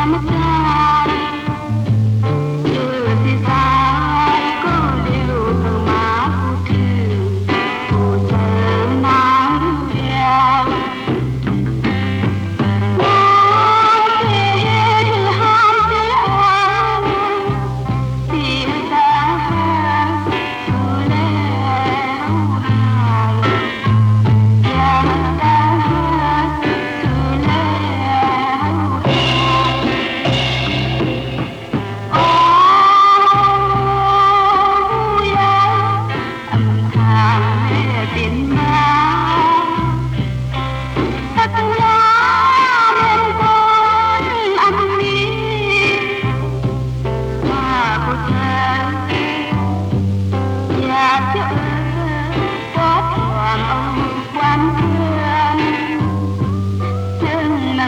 I'm a Oh,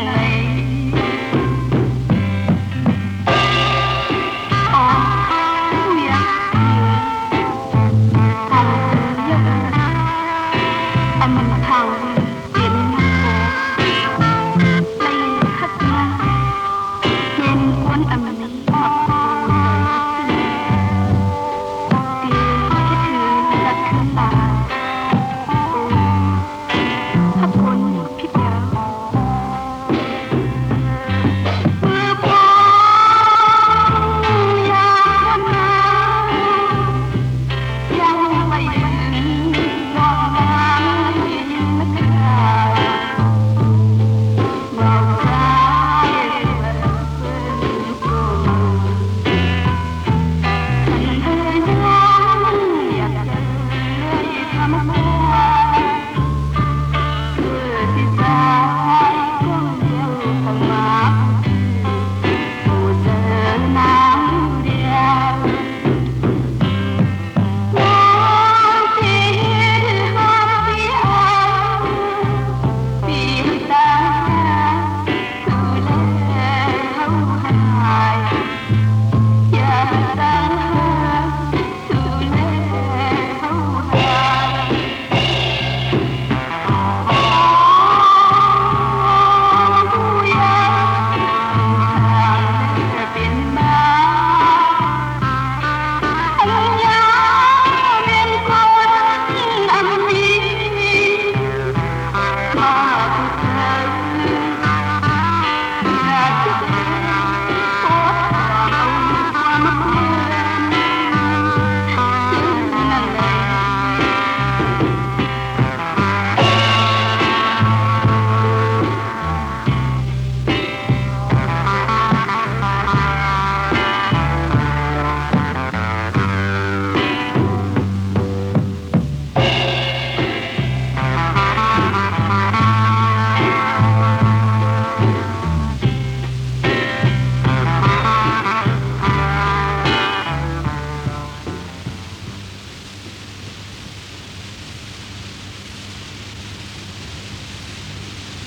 I'm